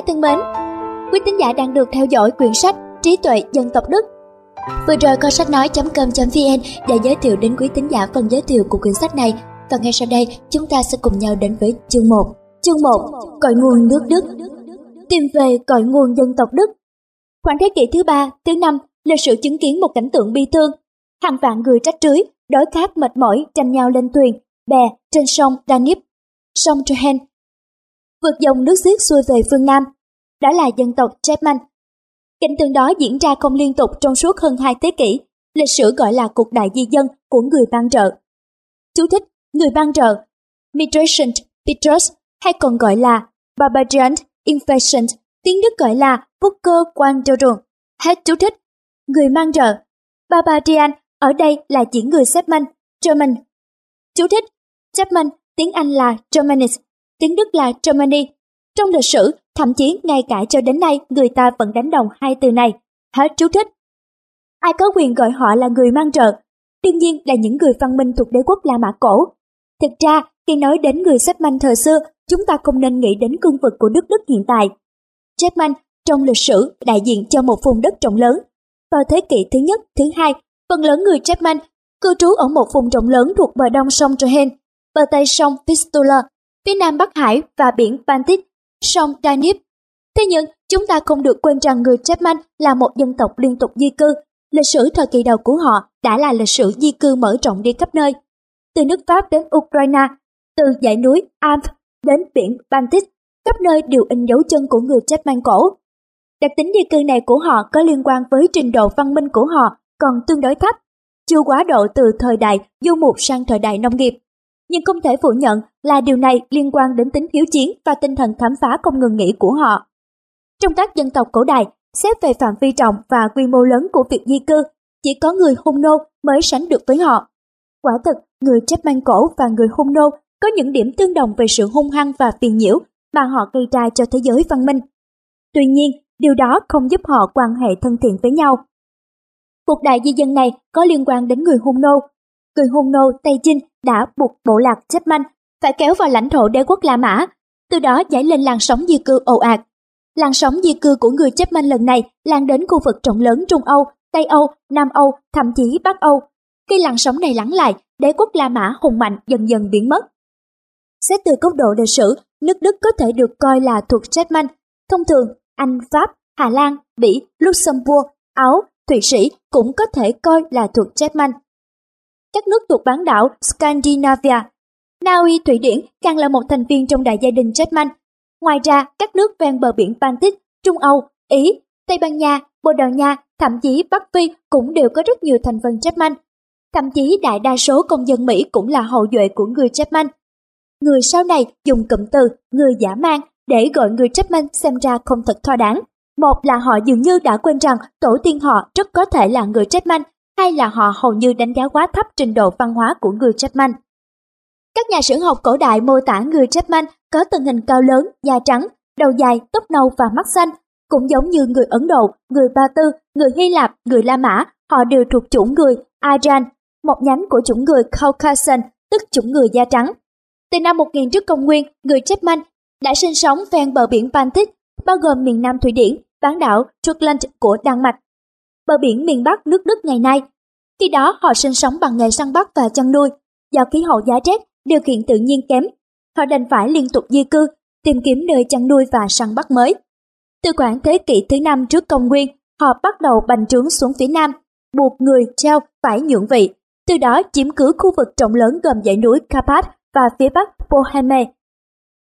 Quý tín giả thân mến, quý tín giả đang được theo dõi quyển sách Trí tuệ dân tộc Đức. Vừa rồi kho sách nói.com.vn đã giới thiệu đến quý tín giả phần giới thiệu của quyển sách này và ngay sau đây chúng ta sẽ cùng nhau đến với chương 1. Chương 1. Cội nguồn nước Đức Tìm về cội nguồn dân tộc Đức Khoảng thế kỷ thứ ba, thứ năm, lịch sử chứng kiến một cảnh tượng bi thương. Hàng vạn người trách trưới, đói khát mệt mỏi tranh nhau lên thuyền, bè trên sông Danube, sông Trehen vượt dòng nước xiết xuôi về phương Nam. Đó là dân tộc Chapman. Cảnh tượng đó diễn ra không liên tục trong suốt hơn hai thế kỷ, lịch sử gọi là cuộc đại di dân của người ban trợ. Chú thích, người ban trợ, Migration Petrus hay còn gọi là Barbarian Invasion, tiếng Đức gọi là Booker Quandorum. Hết chú thích. Người mang trợ, Barbarian ở đây là chỉ người Chapman, German. Chú thích, Chapman tiếng Anh là Germanis, tiếng Đức là Germany. Trong lịch sử, thậm chí ngay cả cho đến nay người ta vẫn đánh đồng hai từ này. Hết chú thích. Ai có quyền gọi họ là người mang trợ? Đương nhiên là những người văn minh thuộc đế quốc La Mã cổ. Thực ra, khi nói đến người sách manh thời xưa, chúng ta không nên nghĩ đến cương vực của nước Đức hiện tại. Chapman trong lịch sử đại diện cho một vùng đất rộng lớn. Vào thế kỷ thứ nhất, thứ hai, phần lớn người Chapman cư trú ở một vùng rộng lớn thuộc bờ đông sông Rhine bờ tây sông Vistula phía nam Bắc Hải và biển Baltic, sông Danube. Thế nhưng, chúng ta không được quên rằng người Chapman là một dân tộc liên tục di cư. Lịch sử thời kỳ đầu của họ đã là lịch sử di cư mở rộng đi khắp nơi. Từ nước Pháp đến Ukraine, từ dãy núi Alps đến biển Baltic, khắp nơi đều in dấu chân của người Chapman cổ. Đặc tính di cư này của họ có liên quan với trình độ văn minh của họ còn tương đối thấp, chưa quá độ từ thời đại du mục sang thời đại nông nghiệp nhưng không thể phủ nhận là điều này liên quan đến tính hiếu chiến và tinh thần khám phá không ngừng nghỉ của họ. Trong các dân tộc cổ đại, xét về phạm vi rộng và quy mô lớn của việc di cư, chỉ có người hung nô mới sánh được với họ. Quả thực, người chép mang cổ và người hung nô có những điểm tương đồng về sự hung hăng và phiền nhiễu mà họ gây ra cho thế giới văn minh. Tuy nhiên, điều đó không giúp họ quan hệ thân thiện với nhau. Cuộc đại di dân này có liên quan đến người hung nô người hung nô Tây Chinh đã buộc bộ lạc chấp phải kéo vào lãnh thổ đế quốc La Mã, từ đó dấy lên làn sóng di cư ồ ạt. Làn sóng di cư của người chấp lần này lan đến khu vực rộng lớn Trung Âu, Tây Âu, Nam Âu, thậm chí Bắc Âu. Khi làn sóng này lắng lại, đế quốc La Mã hùng mạnh dần dần biến mất. Xét từ góc độ lịch sử, nước Đức có thể được coi là thuộc German. Thông thường, Anh, Pháp, Hà Lan, Bỉ, Luxembourg, Áo, Thụy Sĩ cũng có thể coi là thuộc German các nước thuộc bán đảo Scandinavia. Na Uy, Thụy Điển càng là một thành viên trong đại gia đình German. Ngoài ra, các nước ven bờ biển Baltic, Trung Âu, Ý, Tây Ban Nha, Bồ Đào Nha, thậm chí Bắc Phi cũng đều có rất nhiều thành phần German. Thậm chí đại đa số công dân Mỹ cũng là hậu duệ của người German. Người sau này dùng cụm từ người giả mang để gọi người Chapman xem ra không thật thỏa đáng. Một là họ dường như đã quên rằng tổ tiên họ rất có thể là người Chapman hay là họ hầu như đánh giá quá thấp trình độ văn hóa của người Chapman. Các nhà sử học cổ đại mô tả người Chapman có thân hình cao lớn, da trắng, đầu dài, tóc nâu và mắt xanh, cũng giống như người Ấn Độ, người Ba Tư, người Hy Lạp, người La Mã, họ đều thuộc chủng người Aryan, một nhánh của chủng người Caucasian, tức chủng người da trắng. Từ năm 1000 trước công nguyên, người Chapman đã sinh sống ven bờ biển Baltic, bao gồm miền Nam Thụy Điển, bán đảo Jutland của Đan Mạch bờ biển miền Bắc nước Đức ngày nay. Khi đó họ sinh sống bằng nghề săn bắt và chăn nuôi. Do khí hậu giá rét, điều kiện tự nhiên kém, họ đành phải liên tục di cư, tìm kiếm nơi chăn nuôi và săn bắt mới. Từ khoảng thế kỷ thứ năm trước công nguyên, họ bắt đầu bành trướng xuống phía nam, buộc người treo phải nhượng vị, từ đó chiếm cứ khu vực rộng lớn gồm dãy núi Carpath và phía bắc Bohemia.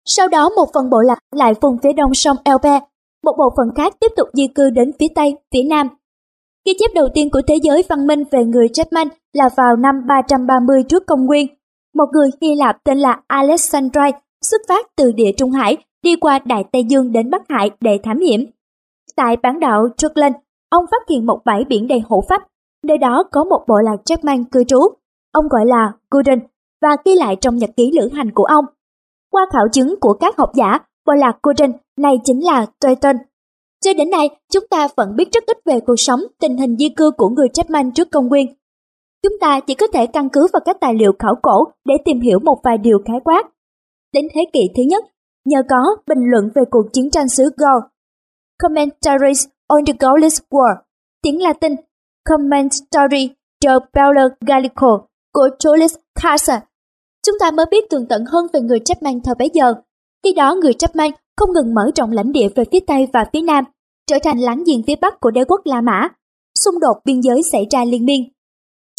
Sau đó một phần bộ lạc lại vùng phía đông sông Elbe, một bộ phận khác tiếp tục di cư đến phía tây, phía nam Ghi chép đầu tiên của thế giới văn minh về người Chapman là vào năm 330 trước công nguyên. Một người Hy Lạp tên là Alexandrite xuất phát từ địa Trung Hải đi qua Đại Tây Dương đến Bắc Hải để thám hiểm. Tại bán đảo Jutland, ông phát hiện một bãi biển đầy hổ phách. Nơi đó có một bộ lạc Chapman cư trú. Ông gọi là Guden và ghi lại trong nhật ký lữ hành của ông. Qua khảo chứng của các học giả, bộ lạc Guden này chính là Teuton cho đến nay, chúng ta vẫn biết rất ít về cuộc sống, tình hình di cư của người Chapman trước công nguyên. Chúng ta chỉ có thể căn cứ vào các tài liệu khảo cổ để tìm hiểu một vài điều khái quát. Đến thế kỷ thứ nhất, nhờ có bình luận về cuộc chiến tranh xứ Gaul. Commentaries on the Gaulish War, tiếng Latin Commentary de Bello Gallico của Julius Caesar. Chúng ta mới biết tường tận hơn về người Chapman thời bấy giờ. Khi đó người Chapman không ngừng mở rộng lãnh địa về phía Tây và phía Nam, trở thành láng giềng phía Bắc của đế quốc La Mã. Xung đột biên giới xảy ra liên miên.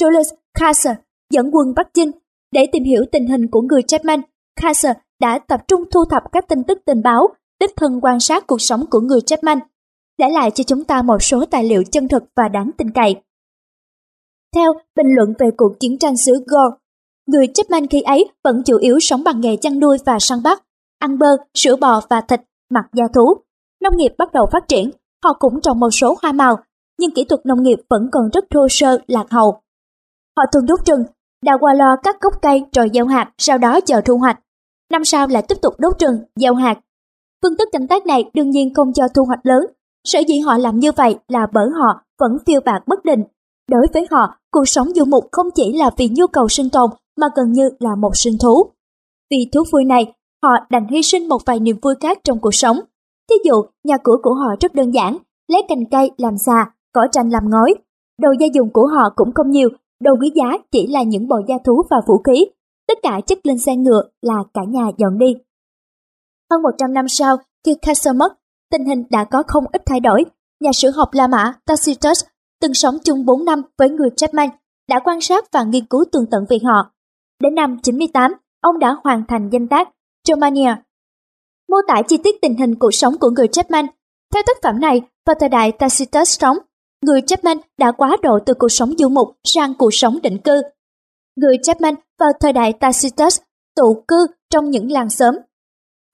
Julius Caesar dẫn quân Bắc Chinh để tìm hiểu tình hình của người Chapman. Caesar đã tập trung thu thập các tin tức tình báo, đích thân quan sát cuộc sống của người Chapman, để lại cho chúng ta một số tài liệu chân thực và đáng tin cậy. Theo bình luận về cuộc chiến tranh xứ Gaul, người Chapman khi ấy vẫn chủ yếu sống bằng nghề chăn nuôi và săn bắt, ăn bơ, sữa bò và thịt, mặc da thú. Nông nghiệp bắt đầu phát triển, họ cũng trồng một số hoa màu, nhưng kỹ thuật nông nghiệp vẫn còn rất thô sơ, lạc hậu. Họ thường đốt rừng, đào qua lo các gốc cây rồi gieo hạt, sau đó chờ thu hoạch. Năm sau lại tiếp tục đốt rừng, gieo hạt. Phương thức canh tác này đương nhiên không cho thu hoạch lớn. Sở dĩ họ làm như vậy là bởi họ vẫn phiêu bạc bất định. Đối với họ, cuộc sống du mục không chỉ là vì nhu cầu sinh tồn mà gần như là một sinh thú. Vì thú vui này, họ đành hy sinh một vài niềm vui khác trong cuộc sống. Thí dụ, nhà cửa của họ rất đơn giản, lấy cành cây làm xà, cỏ tranh làm ngói. Đồ gia dụng của họ cũng không nhiều, đồ quý giá chỉ là những bộ gia thú và vũ khí. Tất cả chất lên xe ngựa là cả nhà dọn đi. Hơn 100 năm sau, khi Caesar mất, tình hình đã có không ít thay đổi. Nhà sử học La Mã Tacitus từng sống chung 4 năm với người Chapman, đã quan sát và nghiên cứu tường tận về họ. Đến năm 98, ông đã hoàn thành danh tác Germania, mô tả chi tiết tình hình cuộc sống của người Chapman. Theo tác phẩm này, vào thời đại Tacitus sống, người Chapman đã quá độ từ cuộc sống du mục sang cuộc sống định cư. Người Chapman vào thời đại Tacitus tụ cư trong những làng xóm.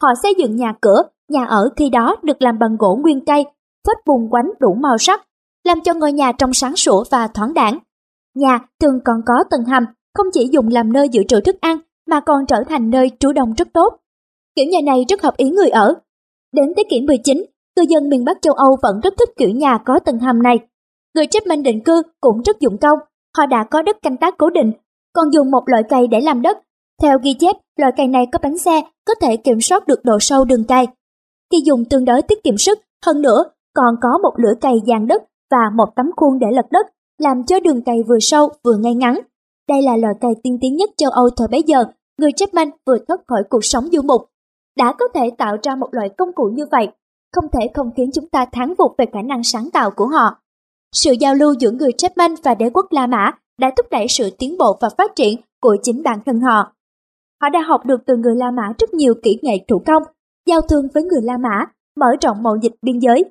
Họ xây dựng nhà cửa, nhà ở khi đó được làm bằng gỗ nguyên cây, phết bùn quánh đủ màu sắc, làm cho ngôi nhà trông sáng sủa và thoáng đãng. Nhà thường còn có tầng hầm, không chỉ dùng làm nơi dự trữ thức ăn mà còn trở thành nơi trú đông rất tốt. Kiểu nhà này rất hợp ý người ở. Đến thế kỷ 19, cư dân miền Bắc châu Âu vẫn rất thích kiểu nhà có tầng hầm này. Người chấp minh định cư cũng rất dụng công, họ đã có đất canh tác cố định, còn dùng một loại cây để làm đất. Theo ghi chép, loại cây này có bánh xe, có thể kiểm soát được độ sâu đường cây. Khi dùng tương đối tiết kiệm sức, hơn nữa còn có một lưỡi cày dàn đất và một tấm khuôn để lật đất, làm cho đường cày vừa sâu vừa ngay ngắn. Đây là loại cày tiên tiến nhất châu Âu thời bấy giờ, người Chapman vừa thoát khỏi cuộc sống du mục. Đã có thể tạo ra một loại công cụ như vậy, không thể không khiến chúng ta thán phục về khả năng sáng tạo của họ. Sự giao lưu giữa người Chapman và đế quốc La Mã đã thúc đẩy sự tiến bộ và phát triển của chính bản thân họ. Họ đã học được từ người La Mã rất nhiều kỹ nghệ thủ công, giao thương với người La Mã, mở rộng mậu dịch biên giới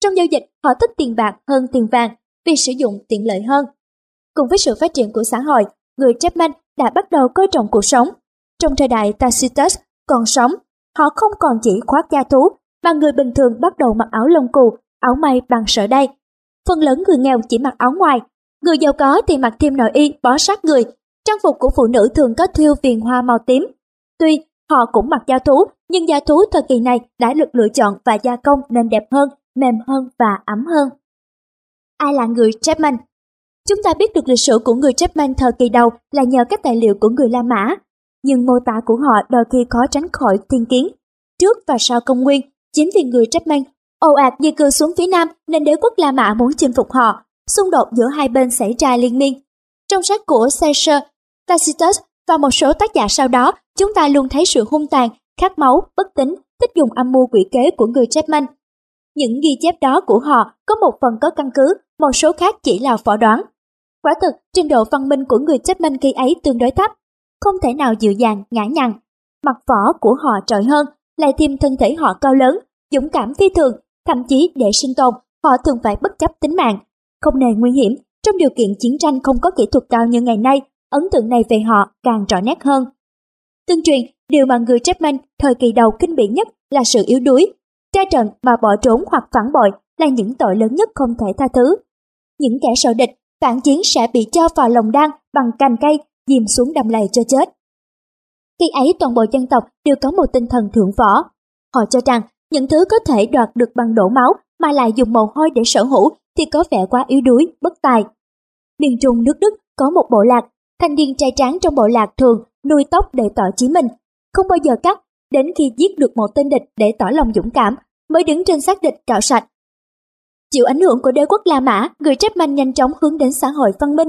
trong giao dịch, họ thích tiền bạc hơn tiền vàng vì sử dụng tiện lợi hơn. Cùng với sự phát triển của xã hội, người Chapman đã bắt đầu coi trọng cuộc sống. Trong thời đại Tacitus còn sống, họ không còn chỉ khoác da thú, mà người bình thường bắt đầu mặc áo lông cù, áo may bằng sợi đay. Phần lớn người nghèo chỉ mặc áo ngoài, người giàu có thì mặc thêm nội y bó sát người. Trang phục của phụ nữ thường có thêu viền hoa màu tím. Tuy họ cũng mặc da thú, nhưng da thú thời kỳ này đã được lựa chọn và gia công nên đẹp hơn mềm hơn và ấm hơn. Ai là người Chapman? Chúng ta biết được lịch sử của người Chapman thời kỳ đầu là nhờ các tài liệu của người La Mã, nhưng mô tả của họ đôi khi khó tránh khỏi thiên kiến. Trước và sau công nguyên, chính vì người trách mang ồ ạt di cư xuống phía Nam nên đế quốc La Mã muốn chinh phục họ, xung đột giữa hai bên xảy ra liên miên. Trong sách của Caesar, Tacitus và một số tác giả sau đó, chúng ta luôn thấy sự hung tàn, khát máu, bất tính, thích dùng âm mưu quỷ kế của người Chapman những ghi chép đó của họ có một phần có căn cứ, một số khác chỉ là phỏng đoán. Quả thực, trình độ văn minh của người Chapman khi ấy tương đối thấp, không thể nào dịu dàng, nhã nhặn, Mặt vỏ của họ trội hơn, lại thêm thân thể họ cao lớn, dũng cảm phi thường, thậm chí để sinh tồn, họ thường phải bất chấp tính mạng. Không nề nguy hiểm, trong điều kiện chiến tranh không có kỹ thuật cao như ngày nay, ấn tượng này về họ càng rõ nét hơn. Tương truyền, điều mà người Chapman thời kỳ đầu kinh bỉ nhất là sự yếu đuối, tra trận mà bỏ trốn hoặc phản bội là những tội lớn nhất không thể tha thứ. Những kẻ sợ địch, phản chiến sẽ bị cho vào lồng đan bằng cành cây, dìm xuống đầm lầy cho chết. Khi ấy toàn bộ dân tộc đều có một tinh thần thượng võ. Họ cho rằng những thứ có thể đoạt được bằng đổ máu mà lại dùng mồ hôi để sở hữu thì có vẻ quá yếu đuối, bất tài. Miền Trung nước Đức có một bộ lạc, thanh niên trai tráng trong bộ lạc thường nuôi tóc để tỏ chí mình, không bao giờ cắt đến khi giết được một tên địch để tỏ lòng dũng cảm, mới đứng trên xác địch cạo sạch. Chịu ảnh hưởng của đế quốc La Mã, người Jackman nhanh chóng hướng đến xã hội văn minh.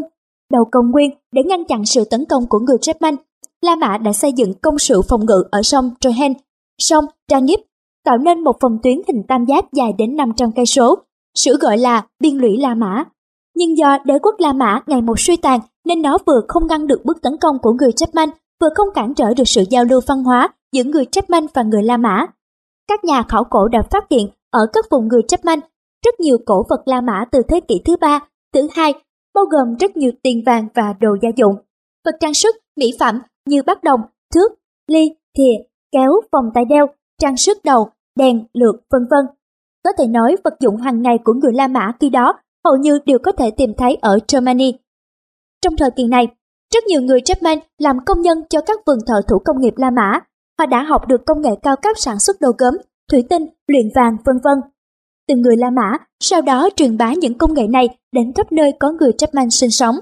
Đầu công nguyên để ngăn chặn sự tấn công của người Jackman, La Mã đã xây dựng công sự phòng ngự ở sông Trohen, sông Danube, tạo nên một phòng tuyến hình tam giác dài đến 500 cây số, sử gọi là biên lũy La Mã. Nhưng do đế quốc La Mã ngày một suy tàn nên nó vừa không ngăn được bước tấn công của người Jackman, vừa không cản trở được sự giao lưu văn hóa giữa người Jackman và người La Mã. Các nhà khảo cổ đã phát hiện ở các vùng người Jackman rất nhiều cổ vật La Mã từ thế kỷ thứ ba, thứ hai, bao gồm rất nhiều tiền vàng và đồ gia dụng. Vật trang sức, mỹ phẩm như bát đồng, thước, ly, thìa, kéo, vòng tay đeo, trang sức đầu, đèn, lược, vân vân. Có thể nói vật dụng hàng ngày của người La Mã khi đó hầu như đều có thể tìm thấy ở Germany. Trong thời kỳ này, rất nhiều người German làm công nhân cho các vườn thợ thủ công nghiệp La Mã. Họ đã học được công nghệ cao cấp sản xuất đồ gốm, thủy tinh, luyện vàng, vân vân. Từng người La Mã sau đó truyền bá những công nghệ này đến khắp nơi có người Chapman sinh sống.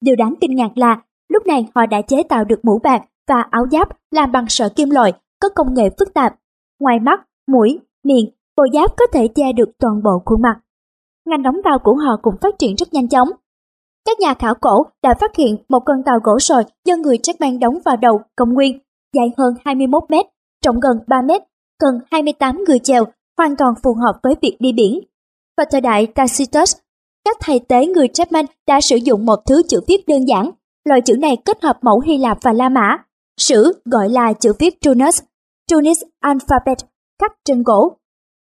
Điều đáng kinh ngạc là lúc này họ đã chế tạo được mũ bạc và áo giáp làm bằng sợi kim loại có công nghệ phức tạp. Ngoài mắt, mũi, miệng, bộ giáp có thể che được toàn bộ khuôn mặt. Ngành đóng tàu của họ cũng phát triển rất nhanh chóng. Các nhà khảo cổ đã phát hiện một con tàu gỗ sồi do người Chapman đóng vào đầu công nguyên, dài hơn 21 mét, trọng gần 3 mét, cần 28 người chèo, hoàn toàn phù hợp với việc đi biển. Vào thời đại Tacitus, các thầy tế người Chapman đã sử dụng một thứ chữ viết đơn giản. Loại chữ này kết hợp mẫu Hy Lạp và La Mã. Sử gọi là chữ viết Tunis, Tunis Alphabet, khắc trên gỗ.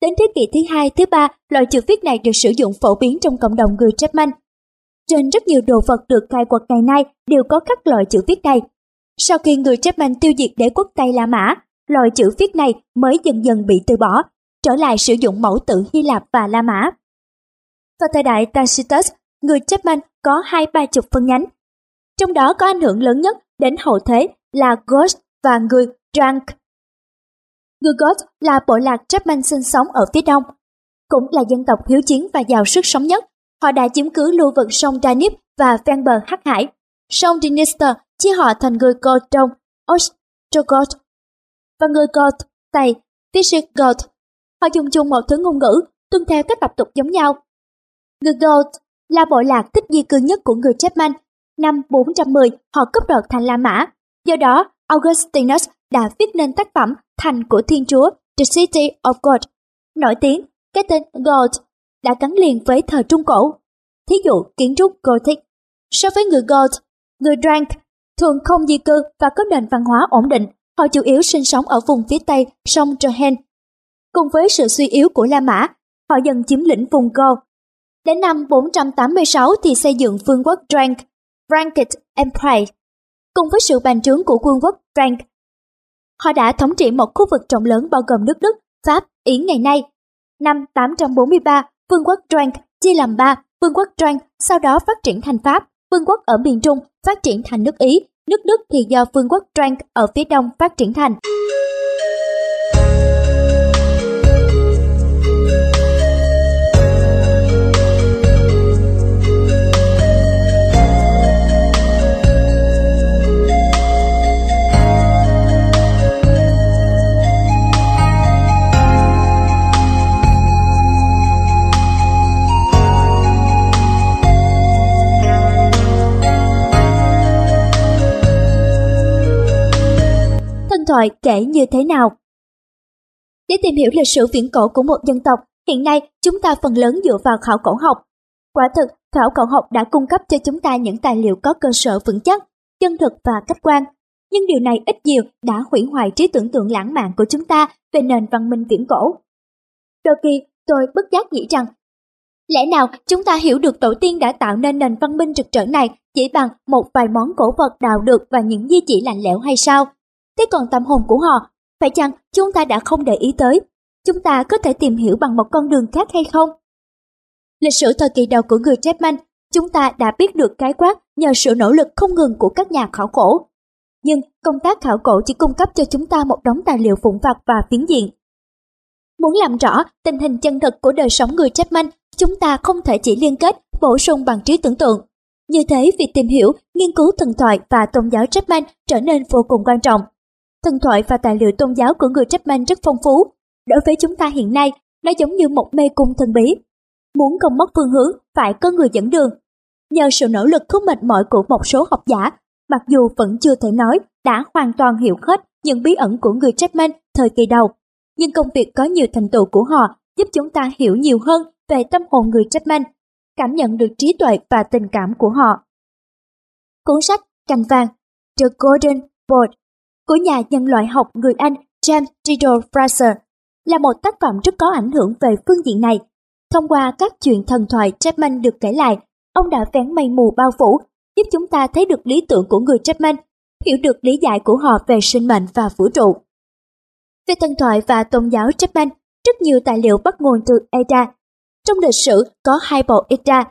Đến thế kỷ thứ hai, thứ ba, loại chữ viết này được sử dụng phổ biến trong cộng đồng người Chapman. Trên rất nhiều đồ vật được khai quật ngày nay đều có các loại chữ viết này. Sau khi người Chapman tiêu diệt đế quốc Tây La Mã, loại chữ viết này mới dần dần bị từ bỏ, trở lại sử dụng mẫu tự Hy Lạp và La Mã. Vào thời đại Tacitus, người Chapman có hai ba chục phân nhánh. Trong đó có ảnh hưởng lớn nhất đến hậu thế là Goth và người Drank. Người Goth là bộ lạc Chapman sinh sống ở phía đông, cũng là dân tộc hiếu chiến và giàu sức sống nhất. Họ đã chiếm cứ lưu vực sông Danube và ven bờ Hắc Hải. Sông Dniester chia họ thành người Goth Đông, Ostrogoth và người Goth Tây, Visigoth. Họ dùng chung một thứ ngôn ngữ, tuân theo các tập tục giống nhau. Người Goth là bộ lạc thích di cư nhất của người Chapman. Năm 410, họ cấp đoạt thành La Mã. Do đó, Augustinus đã viết nên tác phẩm Thành của Thiên Chúa, The City of God. Nổi tiếng, cái tên Goth đã gắn liền với thời Trung Cổ. Thí dụ kiến trúc Gothic. So với người Goth, người Drank thường không di cư và có nền văn hóa ổn định. Họ chủ yếu sinh sống ở vùng phía tây sông Johen. Cùng với sự suy yếu của La Mã, họ dần chiếm lĩnh vùng Gaul. Đến năm 486 thì xây dựng vương quốc Frank Frankish Empire. Cùng với sự bàn trướng của vương quốc Frank, họ đã thống trị một khu vực rộng lớn bao gồm nước Đức, Pháp, Ý ngày nay. Năm 843, vương quốc Frank chia làm ba, vương quốc Frank sau đó phát triển thành Pháp, vương quốc ở miền Trung phát triển thành nước Ý, nước Đức thì do vương quốc Frank ở phía đông phát triển thành. Thoại kể như thế nào. Để tìm hiểu lịch sử viễn cổ của một dân tộc, hiện nay chúng ta phần lớn dựa vào khảo cổ học. Quả thực, khảo cổ học đã cung cấp cho chúng ta những tài liệu có cơ sở vững chắc, chân thực và khách quan. Nhưng điều này ít nhiều đã hủy hoại trí tưởng tượng lãng mạn của chúng ta về nền văn minh viễn cổ. Đôi khi, tôi bất giác nghĩ rằng, lẽ nào chúng ta hiểu được tổ tiên đã tạo nên nền văn minh rực rỡ này chỉ bằng một vài món cổ vật đào được và những di chỉ lạnh lẽo hay sao? Thế còn tâm hồn của họ, phải chăng chúng ta đã không để ý tới? Chúng ta có thể tìm hiểu bằng một con đường khác hay không? Lịch sử thời kỳ đầu của người Chapman, chúng ta đã biết được cái quát nhờ sự nỗ lực không ngừng của các nhà khảo cổ. Nhưng công tác khảo cổ chỉ cung cấp cho chúng ta một đống tài liệu phụng vặt và phiến diện. Muốn làm rõ tình hình chân thực của đời sống người Chapman, chúng ta không thể chỉ liên kết, bổ sung bằng trí tưởng tượng. Như thế, việc tìm hiểu, nghiên cứu thần thoại và tôn giáo Chapman trở nên vô cùng quan trọng thần thoại và tài liệu tôn giáo của người Chapman rất phong phú. Đối với chúng ta hiện nay, nó giống như một mê cung thần bí. Muốn không mất phương hướng, phải có người dẫn đường. Nhờ sự nỗ lực không mệt mỏi của một số học giả, mặc dù vẫn chưa thể nói đã hoàn toàn hiểu hết những bí ẩn của người Chapman thời kỳ đầu, nhưng công việc có nhiều thành tựu của họ giúp chúng ta hiểu nhiều hơn về tâm hồn người Chapman, cảm nhận được trí tuệ và tình cảm của họ. Cuốn sách Cành vàng The Golden Board của nhà nhân loại học người Anh James Theodore Fraser là một tác phẩm rất có ảnh hưởng về phương diện này. Thông qua các chuyện thần thoại Chapman được kể lại, ông đã vén mây mù bao phủ, giúp chúng ta thấy được lý tưởng của người Chapman, hiểu được lý giải của họ về sinh mệnh và vũ trụ. Về thần thoại và tôn giáo Chapman, rất nhiều tài liệu bắt nguồn từ Edda. Trong lịch sử có hai bộ Edda.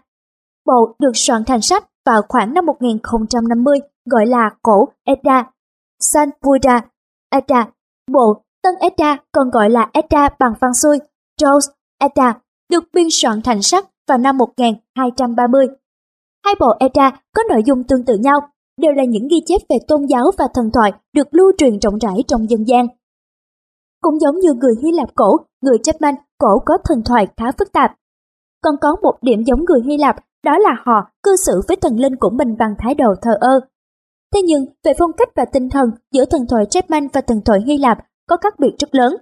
Bộ được soạn thành sách vào khoảng năm 1050 gọi là cổ Edda, San Buddha Edda. Bộ Tân Edda còn gọi là Edda bằng văn xuôi, Rose Edda, được biên soạn thành sách vào năm 1230. Hai bộ Edda có nội dung tương tự nhau, đều là những ghi chép về tôn giáo và thần thoại được lưu truyền rộng rãi trong dân gian. Cũng giống như người Hy Lạp cổ, người Chapman cổ có thần thoại khá phức tạp. Còn có một điểm giống người Hy Lạp, đó là họ cư xử với thần linh của mình bằng thái độ thờ ơ. Thế nhưng, về phong cách và tinh thần giữa thần thoại Chapman và thần thoại Hy Lạp có khác biệt rất lớn.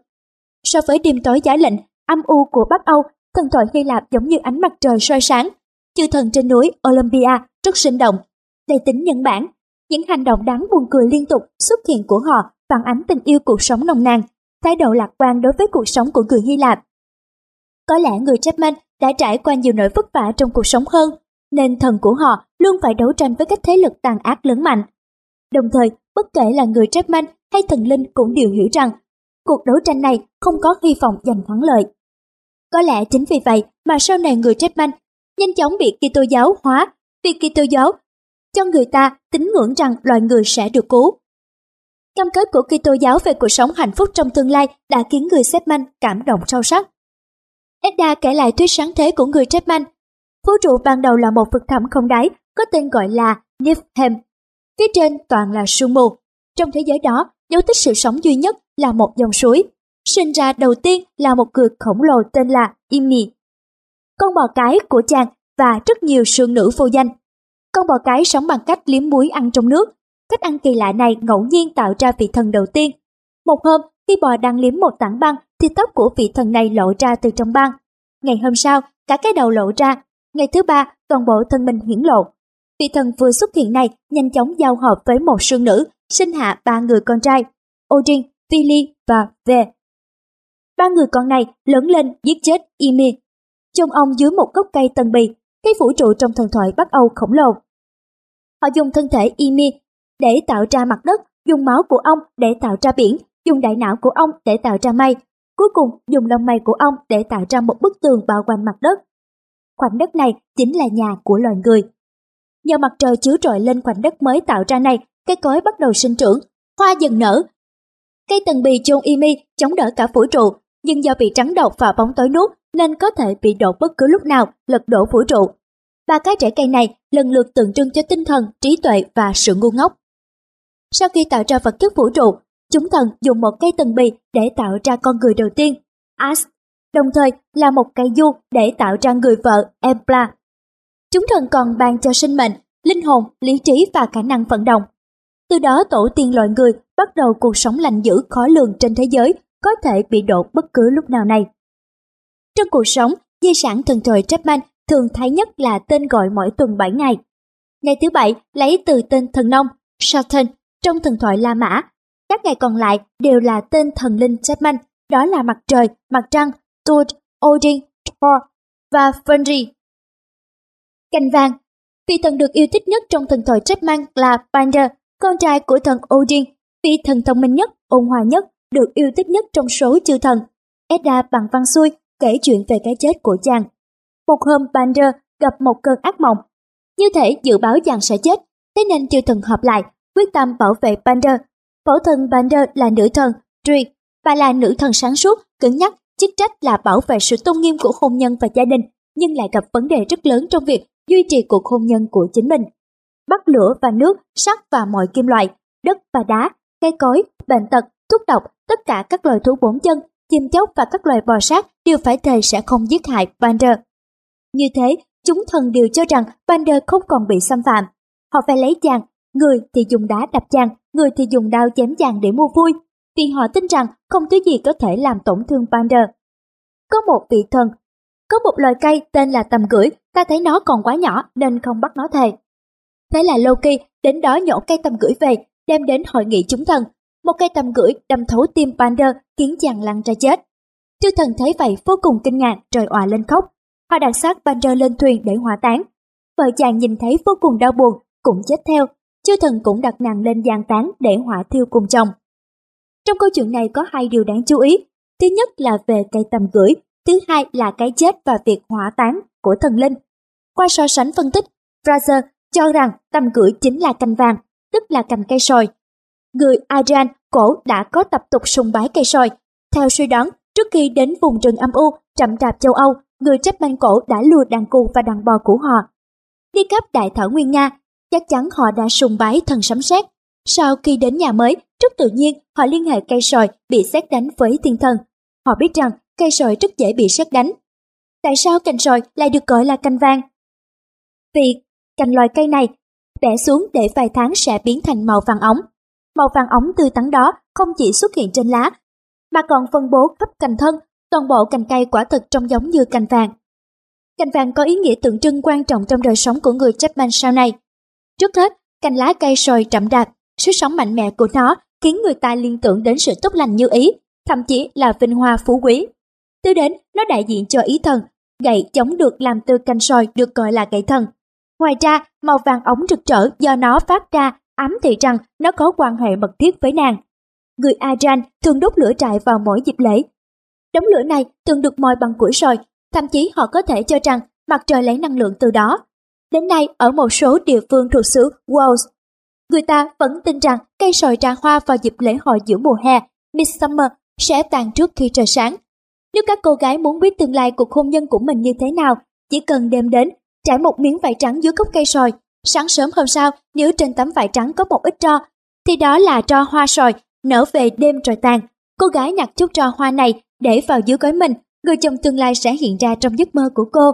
So với đêm tối giá lạnh, âm u của Bắc Âu, thần thoại Hy Lạp giống như ánh mặt trời soi sáng. Chư thần trên núi Olympia rất sinh động, đầy tính nhân bản. Những hành động đáng buồn cười liên tục xuất hiện của họ phản ánh tình yêu cuộc sống nồng nàn, thái độ lạc quan đối với cuộc sống của người Hy Lạp. Có lẽ người Chapman đã trải qua nhiều nỗi vất vả trong cuộc sống hơn, nên thần của họ luôn phải đấu tranh với các thế lực tàn ác lớn mạnh. Đồng thời, bất kể là người Chapman hay thần linh cũng đều hiểu rằng cuộc đấu tranh này không có hy vọng giành thắng lợi. Có lẽ chính vì vậy mà sau này người Chapman nhanh chóng bị Kitô giáo hóa vì Kitô giáo cho người ta tín ngưỡng rằng loài người sẽ được cứu. Cam kết của Kitô giáo về cuộc sống hạnh phúc trong tương lai đã khiến người Chapman cảm động sâu sắc. Edda kể lại thuyết sáng thế của người Chapman. Vũ trụ ban đầu là một vực thẳm không đáy, có tên gọi là Niflheim. Phía trên toàn là sương mù. Trong thế giới đó, dấu tích sự sống duy nhất là một dòng suối. Sinh ra đầu tiên là một cược khổng lồ tên là Imi. Con bò cái của chàng và rất nhiều sương nữ vô danh. Con bò cái sống bằng cách liếm muối ăn trong nước. Cách ăn kỳ lạ này ngẫu nhiên tạo ra vị thần đầu tiên. Một hôm, khi bò đang liếm một tảng băng thì tóc của vị thần này lộ ra từ trong băng. Ngày hôm sau, cả cái đầu lộ ra. Ngày thứ ba, toàn bộ thân mình hiển lộ. Vị thần vừa xuất hiện này nhanh chóng giao hợp với một sương nữ, sinh hạ ba người con trai, Odin, Vili và Ve. Ba người con này lớn lên giết chết Ymir, chôn ông dưới một gốc cây tần bì, cái vũ trụ trong thần thoại Bắc Âu khổng lồ. Họ dùng thân thể Ymir để tạo ra mặt đất, dùng máu của ông để tạo ra biển, dùng đại não của ông để tạo ra mây, cuối cùng dùng lông mày của ông để tạo ra một bức tường bao quanh mặt đất. Khoảnh đất này chính là nhà của loài người. Nhờ mặt trời chiếu rọi lên khoảnh đất mới tạo ra này, cây cối bắt đầu sinh trưởng, hoa dần nở. Cây tần bì chôn Imi chống đỡ cả vũ trụ, nhưng do bị trắng độc và bóng tối nuốt nên có thể bị đổ bất cứ lúc nào lật đổ vũ trụ. Ba cái rễ cây này lần lượt tượng trưng cho tinh thần, trí tuệ và sự ngu ngốc. Sau khi tạo ra vật chất vũ trụ, chúng thần dùng một cây tần bì để tạo ra con người đầu tiên, As, đồng thời là một cây du để tạo ra người vợ, Empla. Chúng thần còn ban cho sinh mệnh, linh hồn, lý trí và khả năng vận động. Từ đó tổ tiên loài người bắt đầu cuộc sống lành dữ khó lường trên thế giới, có thể bị đổ bất cứ lúc nào này. Trong cuộc sống, di sản thần trời Chapman thường thấy nhất là tên gọi mỗi tuần 7 ngày. Ngày thứ bảy lấy từ tên thần nông, Saturn, trong thần thoại La Mã. Các ngày còn lại đều là tên thần linh Chapman, đó là mặt trời, mặt trăng, Tut, Odin, Thor và Fenrir. Canh vàng Vị thần được yêu thích nhất trong thần thoại Chapman là Balder, con trai của thần Odin, vị thần thông minh nhất, ôn hòa nhất, được yêu thích nhất trong số chư thần. Edda bằng văn xuôi kể chuyện về cái chết của chàng. Một hôm Balder gặp một cơn ác mộng, như thể dự báo chàng sẽ chết, thế nên chư thần hợp lại, quyết tâm bảo vệ Balder. Phổ thần Balder là nữ thần Dri và là nữ thần sáng suốt, cứng nhắc, chức trách là bảo vệ sự tôn nghiêm của hôn nhân và gia đình, nhưng lại gặp vấn đề rất lớn trong việc duy trì cuộc hôn nhân của chính mình. Bắt lửa và nước, sắt và mọi kim loại, đất và đá cây cối, bệnh tật, thuốc độc, tất cả các loài thú bốn chân, chim chóc và các loài bò sát đều phải thề sẽ không giết hại Bander. Như thế, chúng thần đều cho rằng Bander không còn bị xâm phạm. Họ phải lấy chàng, người thì dùng đá đập chàng, người thì dùng đao chém chàng để mua vui, vì họ tin rằng không thứ gì có thể làm tổn thương Bander. Có một vị thần, có một loài cây tên là tầm gửi, ta thấy nó còn quá nhỏ nên không bắt nó thề. Thế là Loki đến đó nhổ cây tầm gửi về, đem đến hội nghị chúng thần. Một cây tầm gửi đâm thấu tim Pander khiến chàng lăn ra chết. Chư thần thấy vậy vô cùng kinh ngạc trời òa lên khóc. Họ đặt xác Pander lên thuyền để hỏa táng. Vợ chàng nhìn thấy vô cùng đau buồn, cũng chết theo. Chư thần cũng đặt nàng lên giàn táng để hỏa thiêu cùng chồng. Trong câu chuyện này có hai điều đáng chú ý. Thứ nhất là về cây tầm gửi, thứ hai là cái chết và việc hỏa táng của thần linh. Qua so sánh phân tích, Fraser cho rằng tầm gửi chính là cành vàng, tức là cành cây sồi. Người Iran cổ đã có tập tục sùng bái cây sồi. Theo suy đoán, trước khi đến vùng rừng âm u, chậm rạp châu Âu, người chấp manh cổ đã lùa đàn cù và đàn bò của họ. Đi cấp đại thảo nguyên Nga, chắc chắn họ đã sùng bái thần sấm sét. Sau khi đến nhà mới, rất tự nhiên họ liên hệ cây sồi bị xét đánh với thiên thần. Họ biết rằng cây sồi rất dễ bị sét đánh. Tại sao cành sồi lại được gọi là cành vàng? Vì cành loài cây này bẻ xuống để vài tháng sẽ biến thành màu vàng ống. Màu vàng ống tươi tắn đó không chỉ xuất hiện trên lá, mà còn phân bố khắp cành thân, toàn bộ cành cây quả thực trông giống như cành vàng. Cành vàng có ý nghĩa tượng trưng quan trọng trong đời sống của người Chapman sau này. Trước hết, cành lá cây sồi chậm đạp, sức sống mạnh mẽ của nó khiến người ta liên tưởng đến sự tốt lành như ý, thậm chí là vinh hoa phú quý. Từ đến, nó đại diện cho ý thần, gậy chống được làm từ cành sồi được gọi là gậy thần. Ngoài ra, màu vàng ống rực rỡ do nó phát ra ám thị rằng nó có quan hệ mật thiết với nàng. Người Aran thường đốt lửa trại vào mỗi dịp lễ. Đống lửa này thường được moi bằng củi sồi, thậm chí họ có thể cho rằng mặt trời lấy năng lượng từ đó. Đến nay, ở một số địa phương thuộc xứ Wales, người ta vẫn tin rằng cây sồi ra hoa vào dịp lễ hội giữa mùa hè, Midsummer, sẽ tàn trước khi trời sáng. Nếu các cô gái muốn biết tương lai cuộc hôn nhân của mình như thế nào, chỉ cần đem đến trải một miếng vải trắng dưới gốc cây sồi. Sáng sớm hôm sau, nếu trên tấm vải trắng có một ít tro, thì đó là tro hoa sồi, nở về đêm trời tàn. Cô gái nhặt chút tro hoa này để vào dưới gói mình, người chồng tương lai sẽ hiện ra trong giấc mơ của cô.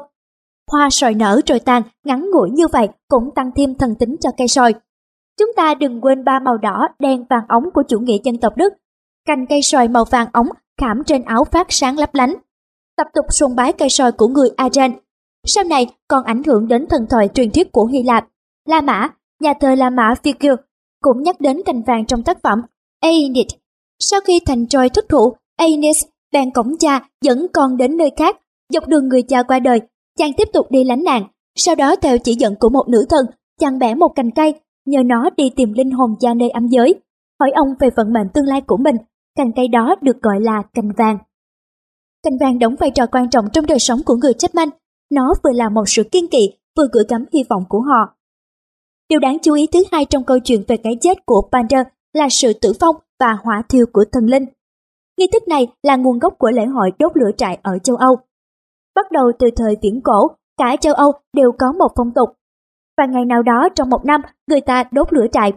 Hoa sồi nở rồi tàn, ngắn ngủi như vậy cũng tăng thêm thần tính cho cây sồi. Chúng ta đừng quên ba màu đỏ, đen, vàng ống của chủ nghĩa dân tộc Đức. Cành cây sồi màu vàng ống khảm trên áo phát sáng lấp lánh. Tập tục sùng bái cây sồi của người Aran sau này còn ảnh hưởng đến thần thoại truyền thuyết của Hy Lạp. La Mã, nhà thờ La Mã Virgil cũng nhắc đến cành vàng trong tác phẩm Aeneid. Sau khi thành Troy thất thủ, Aeneas bèn cổng cha dẫn con đến nơi khác. Dọc đường người cha qua đời, chàng tiếp tục đi lánh nạn. Sau đó theo chỉ dẫn của một nữ thần, chàng bẻ một cành cây, nhờ nó đi tìm linh hồn cha nơi âm giới. Hỏi ông về vận mệnh tương lai của mình, cành cây đó được gọi là cành vàng. Cành vàng đóng vai trò quan trọng trong đời sống của người Chapman. Nó vừa là một sự kiên kỵ, vừa gửi gắm hy vọng của họ. Điều đáng chú ý thứ hai trong câu chuyện về cái chết của Pander là sự tử vong và hỏa thiêu của thần linh. Nghi thức này là nguồn gốc của lễ hội đốt lửa trại ở châu Âu. Bắt đầu từ thời viễn cổ, cả châu Âu đều có một phong tục. Và ngày nào đó trong một năm, người ta đốt lửa trại,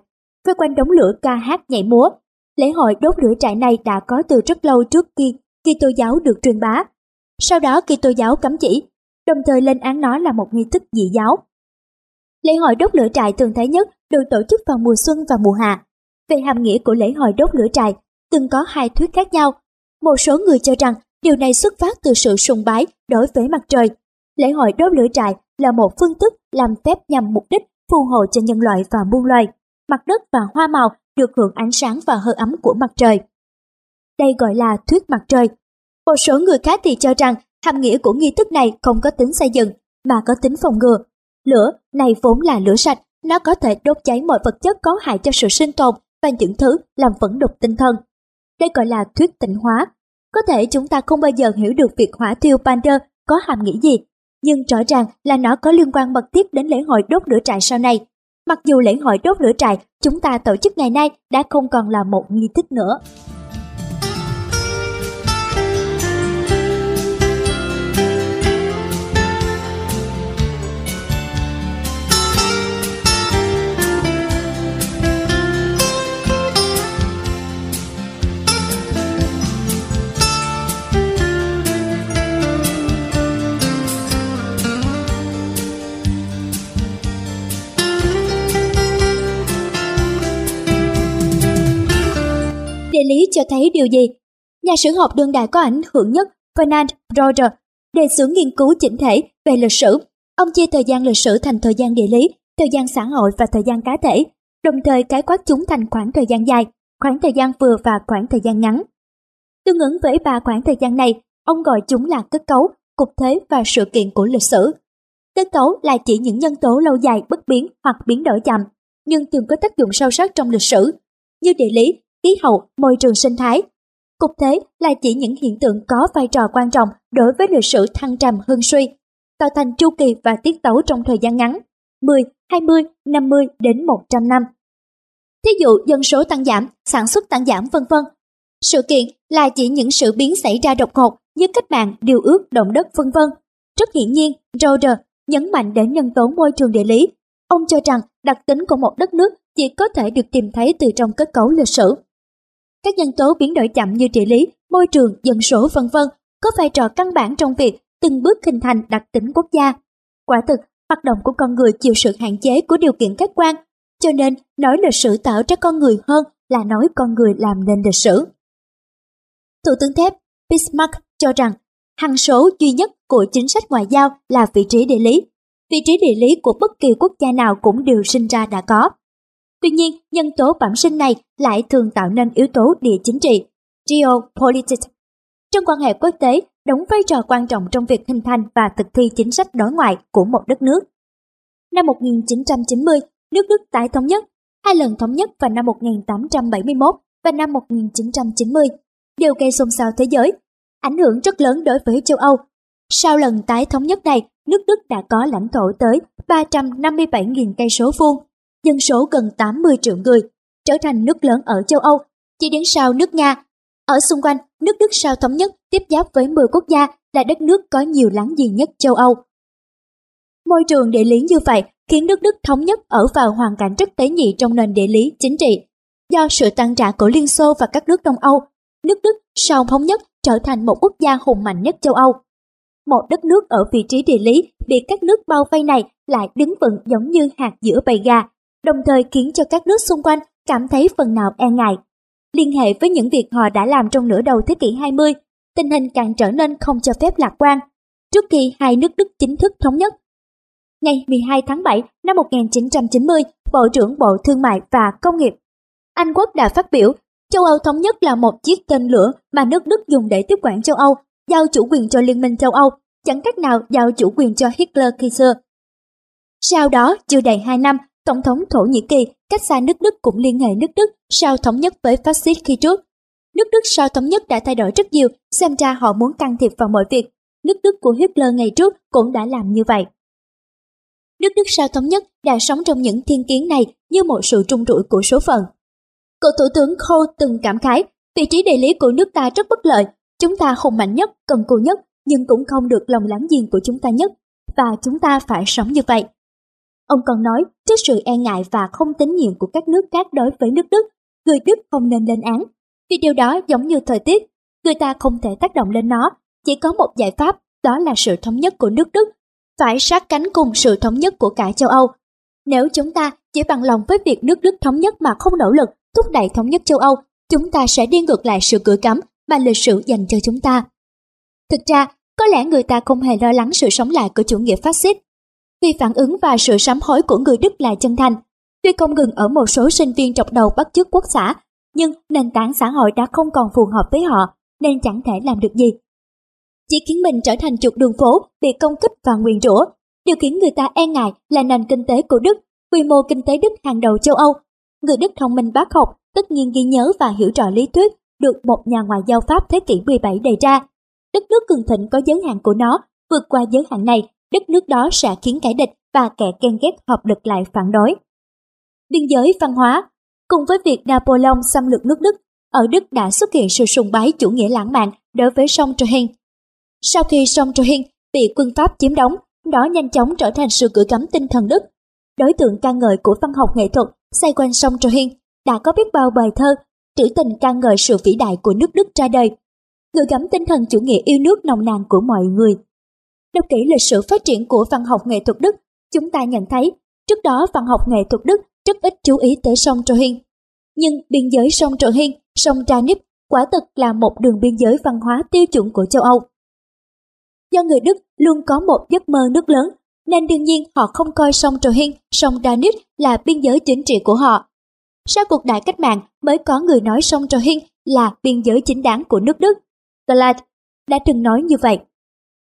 vây quanh đống lửa ca hát nhảy múa. Lễ hội đốt lửa trại này đã có từ rất lâu trước khi Kitô giáo được truyền bá. Sau đó Kitô giáo cấm chỉ đồng thời lên án nó là một nghi thức dị giáo. Lễ hội đốt lửa trại thường thấy nhất được tổ chức vào mùa xuân và mùa hạ. Về hàm nghĩa của lễ hội đốt lửa trại, từng có hai thuyết khác nhau. Một số người cho rằng điều này xuất phát từ sự sùng bái đối với mặt trời. Lễ hội đốt lửa trại là một phương thức làm phép nhằm mục đích phù hộ cho nhân loại và muôn loài. Mặt đất và hoa màu được hưởng ánh sáng và hơi ấm của mặt trời. Đây gọi là thuyết mặt trời. Một số người khác thì cho rằng Hàm nghĩa của nghi thức này không có tính xây dựng, mà có tính phòng ngừa. Lửa này vốn là lửa sạch, nó có thể đốt cháy mọi vật chất có hại cho sự sinh tồn và những thứ làm phẫn đục tinh thần. Đây gọi là thuyết tịnh hóa. Có thể chúng ta không bao giờ hiểu được việc hỏa thiêu Pander có hàm nghĩa gì, nhưng rõ ràng là nó có liên quan mật thiết đến lễ hội đốt lửa trại sau này. Mặc dù lễ hội đốt lửa trại, chúng ta tổ chức ngày nay đã không còn là một nghi thức nữa. Cho thấy điều gì? Nhà sử học đương đại có ảnh hưởng nhất Fernand Roger đề xướng nghiên cứu chỉnh thể về lịch sử. Ông chia thời gian lịch sử thành thời gian địa lý, thời gian xã hội và thời gian cá thể, đồng thời cái quát chúng thành khoảng thời gian dài, khoảng thời gian vừa và khoảng thời gian ngắn. Tương ứng với ba khoảng thời gian này, ông gọi chúng là kết cấu, cục thế và sự kiện của lịch sử. Kết cấu là chỉ những nhân tố lâu dài bất biến hoặc biến đổi chậm, nhưng thường có tác dụng sâu sắc trong lịch sử, như địa lý, khí hậu, môi trường sinh thái. Cục thế là chỉ những hiện tượng có vai trò quan trọng đối với lịch sử thăng trầm hưng suy, tạo thành chu kỳ và tiết tấu trong thời gian ngắn, 10, 20, 50 đến 100 năm. Thí dụ dân số tăng giảm, sản xuất tăng giảm vân vân. Sự kiện là chỉ những sự biến xảy ra đột ngột như cách mạng, điều ước, động đất vân vân. Rất hiển nhiên, Roder nhấn mạnh đến nhân tố môi trường địa lý. Ông cho rằng đặc tính của một đất nước chỉ có thể được tìm thấy từ trong kết cấu lịch sử. Các nhân tố biến đổi chậm như địa lý, môi trường, dân số vân vân có vai trò căn bản trong việc từng bước hình thành đặc tính quốc gia. Quả thực, hoạt động của con người chịu sự hạn chế của điều kiện khách quan, cho nên nói lịch sử tạo ra con người hơn là nói con người làm nên lịch sử. Thủ tướng thép Bismarck cho rằng hằng số duy nhất của chính sách ngoại giao là vị trí địa lý. Vị trí địa lý của bất kỳ quốc gia nào cũng đều sinh ra đã có. Tuy nhiên, nhân tố bẩm sinh này lại thường tạo nên yếu tố địa chính trị, geopolitics. Trong quan hệ quốc tế, đóng vai trò quan trọng trong việc hình thành và thực thi chính sách đối ngoại của một đất nước. Năm 1990, nước Đức tái thống nhất, hai lần thống nhất vào năm 1871 và năm 1990, đều gây xôn xao thế giới, ảnh hưởng rất lớn đối với châu Âu. Sau lần tái thống nhất này, nước Đức đã có lãnh thổ tới 357.000 cây số vuông, dân số gần 80 triệu người, trở thành nước lớn ở châu Âu, chỉ đứng sau nước Nga. Ở xung quanh, nước Đức sau thống nhất tiếp giáp với 10 quốc gia là đất nước có nhiều láng giềng nhất châu Âu. Môi trường địa lý như vậy khiến nước Đức thống nhất ở vào hoàn cảnh rất tế nhị trong nền địa lý chính trị. Do sự tăng trả của Liên Xô và các nước Đông Âu, nước Đức sau thống nhất trở thành một quốc gia hùng mạnh nhất châu Âu. Một đất nước ở vị trí địa lý bị các nước bao vây này lại đứng vững giống như hạt giữa bầy gà, đồng thời khiến cho các nước xung quanh cảm thấy phần nào e ngại. Liên hệ với những việc họ đã làm trong nửa đầu thế kỷ 20, tình hình càng trở nên không cho phép lạc quan. Trước khi hai nước Đức chính thức thống nhất, ngày 12 tháng 7 năm 1990, Bộ trưởng Bộ Thương mại và Công nghiệp Anh Quốc đã phát biểu châu Âu thống nhất là một chiếc tên lửa mà nước Đức dùng để tiếp quản châu Âu, giao chủ quyền cho Liên minh châu Âu, chẳng cách nào giao chủ quyền cho Hitler khi xưa. Sau đó, chưa đầy 2 năm, Tổng thống Thổ Nhĩ Kỳ cách xa nước Đức cũng liên hệ nước Đức sau thống nhất với phát xít khi trước. Nước Đức sau thống nhất đã thay đổi rất nhiều, xem ra họ muốn can thiệp vào mọi việc. Nước Đức của Hitler ngày trước cũng đã làm như vậy. Nước Đức sau thống nhất đã sống trong những thiên kiến này như một sự trung rủi của số phận. Cựu Thủ tướng Kohl từng cảm khái, vị trí địa lý của nước ta rất bất lợi, chúng ta hùng mạnh nhất, cần cù nhất, nhưng cũng không được lòng láng giềng của chúng ta nhất, và chúng ta phải sống như vậy. Ông còn nói, trước sự e ngại và không tín nhiệm của các nước khác đối với nước Đức, người Đức không nên lên án, vì điều đó giống như thời tiết, người ta không thể tác động lên nó, chỉ có một giải pháp, đó là sự thống nhất của nước Đức phải sát cánh cùng sự thống nhất của cả châu Âu. Nếu chúng ta chỉ bằng lòng với việc nước Đức thống nhất mà không nỗ lực thúc đẩy thống nhất châu Âu, chúng ta sẽ đi ngược lại sự cửa cấm mà lịch sử dành cho chúng ta. Thực ra, có lẽ người ta không hề lo lắng sự sống lại của chủ nghĩa phát xít. Vì phản ứng và sự sám hối của người Đức là chân thành. Tuy không ngừng ở một số sinh viên trọc đầu bắt chước quốc xã, nhưng nền tảng xã hội đã không còn phù hợp với họ, nên chẳng thể làm được gì chỉ khiến mình trở thành chuột đường phố bị công kích và nguyền rủa. Điều khiến người ta e ngại là nền kinh tế của Đức, quy mô kinh tế Đức hàng đầu châu Âu. Người Đức thông minh bác học tất nhiên ghi nhớ và hiểu rõ lý thuyết được một nhà ngoại giao Pháp thế kỷ 17 đề ra. Đất nước cường thịnh có giới hạn của nó, vượt qua giới hạn này, đất nước đó sẽ khiến kẻ địch và kẻ ghen ghét hợp lực lại phản đối. Biên giới văn hóa Cùng với việc Napoleon xâm lược nước Đức, ở Đức đã xuất hiện sự sùng bái chủ nghĩa lãng mạn đối với sông Rhine sau khi sông Trohin bị quân Pháp chiếm đóng, đó nhanh chóng trở thành sự cửa cắm tinh thần Đức. Đối tượng ca ngợi của văn học nghệ thuật xoay quanh sông Trohin đã có biết bao bài thơ trữ tình ca ngợi sự vĩ đại của nước Đức ra đời, gửi gắm tinh thần chủ nghĩa yêu nước nồng nàn của mọi người. Đọc kỹ lịch sử phát triển của văn học nghệ thuật Đức, chúng ta nhận thấy trước đó văn học nghệ thuật Đức rất ít chú ý tới sông Trohin. Nhưng biên giới sông Trohin, sông Danube quả thực là một đường biên giới văn hóa tiêu chuẩn của châu Âu. Do người Đức luôn có một giấc mơ nước lớn, nên đương nhiên họ không coi sông Trohin, sông Danube là biên giới chính trị của họ. Sau cuộc đại cách mạng mới có người nói sông Trohin là biên giới chính đáng của nước Đức. Galat đã từng nói như vậy.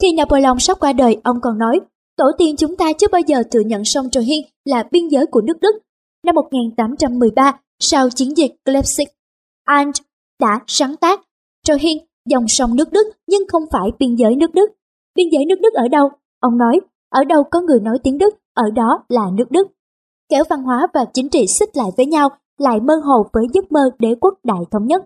Khi Napoleon sắp qua đời, ông còn nói, tổ tiên chúng ta chưa bao giờ thừa nhận sông Trohin là biên giới của nước Đức. Năm 1813, sau chiến dịch Leipzig, Arndt đã sáng tác Trohin dòng sông nước Đức nhưng không phải biên giới nước Đức. Biên giới nước Đức ở đâu? Ông nói, ở đâu có người nói tiếng Đức, ở đó là nước Đức. Kéo văn hóa và chính trị xích lại với nhau, lại mơ hồ với giấc mơ đế quốc đại thống nhất.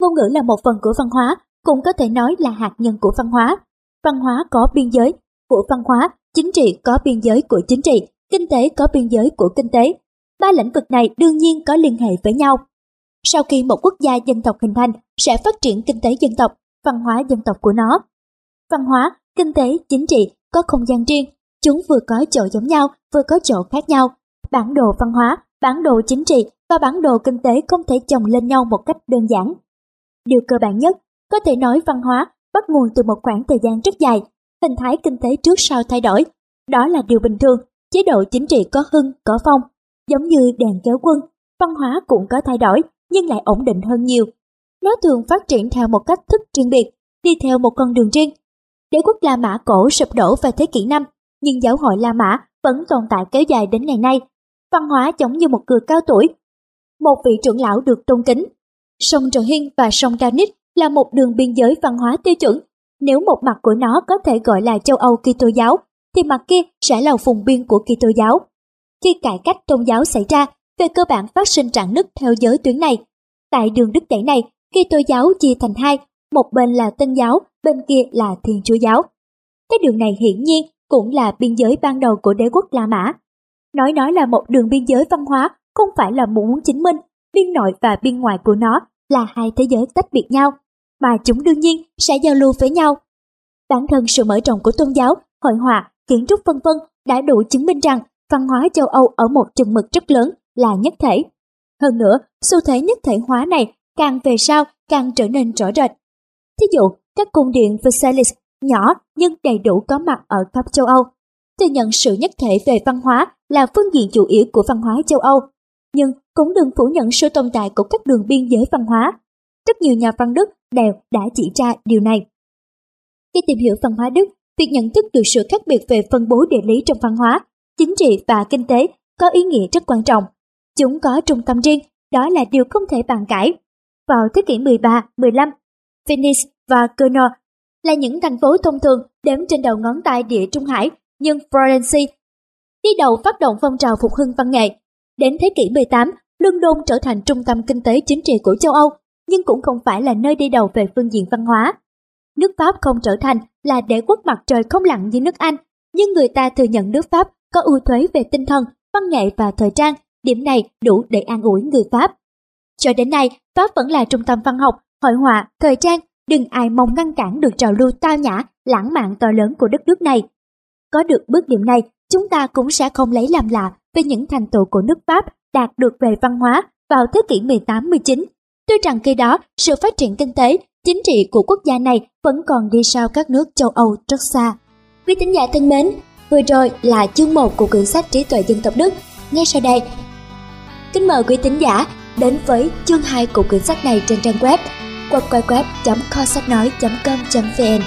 Ngôn ngữ là một phần của văn hóa, cũng có thể nói là hạt nhân của văn hóa. Văn hóa có biên giới của văn hóa, chính trị có biên giới của chính trị, kinh tế có biên giới của kinh tế. Ba lĩnh vực này đương nhiên có liên hệ với nhau. Sau khi một quốc gia dân tộc hình thành, sẽ phát triển kinh tế dân tộc, văn hóa dân tộc của nó. Văn hóa, kinh tế, chính trị có không gian riêng, chúng vừa có chỗ giống nhau, vừa có chỗ khác nhau. Bản đồ văn hóa, bản đồ chính trị và bản đồ kinh tế không thể chồng lên nhau một cách đơn giản. Điều cơ bản nhất, có thể nói văn hóa bắt nguồn từ một khoảng thời gian rất dài, hình thái kinh tế trước sau thay đổi. Đó là điều bình thường, chế độ chính trị có hưng, có phong. Giống như đèn kéo quân, văn hóa cũng có thay đổi, nhưng lại ổn định hơn nhiều. Nó thường phát triển theo một cách thức riêng biệt, đi theo một con đường riêng. Đế quốc La Mã cổ sụp đổ vào thế kỷ 5, nhưng giáo hội La Mã vẫn tồn tại kéo dài đến ngày nay. Văn hóa giống như một người cao tuổi. Một vị trưởng lão được tôn kính. Sông Trần Hiên và sông danit là một đường biên giới văn hóa tiêu chuẩn. Nếu một mặt của nó có thể gọi là châu Âu Kitô giáo, thì mặt kia sẽ là vùng biên của Kitô giáo. Khi cải cách tôn giáo xảy ra, về cơ bản phát sinh rạn nứt theo giới tuyến này. Tại đường Đức gãy này, Kitô giáo chia thành hai, một bên là Tân giáo, bên kia là Thiên Chúa giáo. Cái đường này hiển nhiên cũng là biên giới ban đầu của đế quốc La Mã. Nói nói là một đường biên giới văn hóa không phải là muốn chứng minh biên nội và biên ngoại của nó là hai thế giới tách biệt nhau, mà chúng đương nhiên sẽ giao lưu với nhau. Bản thân sự mở rộng của tôn giáo, hội họa, kiến trúc vân vân đã đủ chứng minh rằng văn hóa châu Âu ở một chừng mực rất lớn là nhất thể. Hơn nữa, xu thế nhất thể hóa này càng về sau càng trở nên rõ rệt. Thí dụ, các cung điện Versailles nhỏ nhưng đầy đủ có mặt ở khắp châu Âu. Thừa nhận sự nhất thể về văn hóa là phương diện chủ yếu của văn hóa châu Âu, nhưng cũng đừng phủ nhận sự tồn tại của các đường biên giới văn hóa. Rất nhiều nhà văn Đức đều đã chỉ ra điều này. Khi tìm hiểu văn hóa Đức, việc nhận thức được sự khác biệt về phân bố địa lý trong văn hóa, chính trị và kinh tế có ý nghĩa rất quan trọng. Chúng có trung tâm riêng, đó là điều không thể bàn cãi. Vào thế kỷ 13, 15, Venice và Genoa là những thành phố thông thường đếm trên đầu ngón tay địa Trung Hải, nhưng Florence đi đầu phát động phong trào phục hưng văn nghệ. Đến thế kỷ 18, London trở thành trung tâm kinh tế chính trị của châu Âu, nhưng cũng không phải là nơi đi đầu về phương diện văn hóa. Nước Pháp không trở thành là đế quốc mặt trời không lặn như nước Anh, nhưng người ta thừa nhận nước Pháp có ưu thuế về tinh thần, văn nghệ và thời trang, điểm này đủ để an ủi người Pháp. Cho đến nay, Pháp vẫn là trung tâm văn học, hội họa, thời trang, đừng ai mong ngăn cản được trào lưu tao nhã, lãng mạn to lớn của đất nước này. Có được bước điểm này, chúng ta cũng sẽ không lấy làm lạ về những thành tựu của nước Pháp đạt được về văn hóa vào thế kỷ 18-19. Tuy rằng khi đó, sự phát triển kinh tế, chính trị của quốc gia này vẫn còn đi sau các nước châu Âu rất xa. Quý tín giả thân mến, vừa rồi là chương 1 của quyển sách Trí tuệ dân tộc Đức. Ngay sau đây, kính mời quý tín giả đến với chương 2 của quyển sách này trên trang web www.kho com vn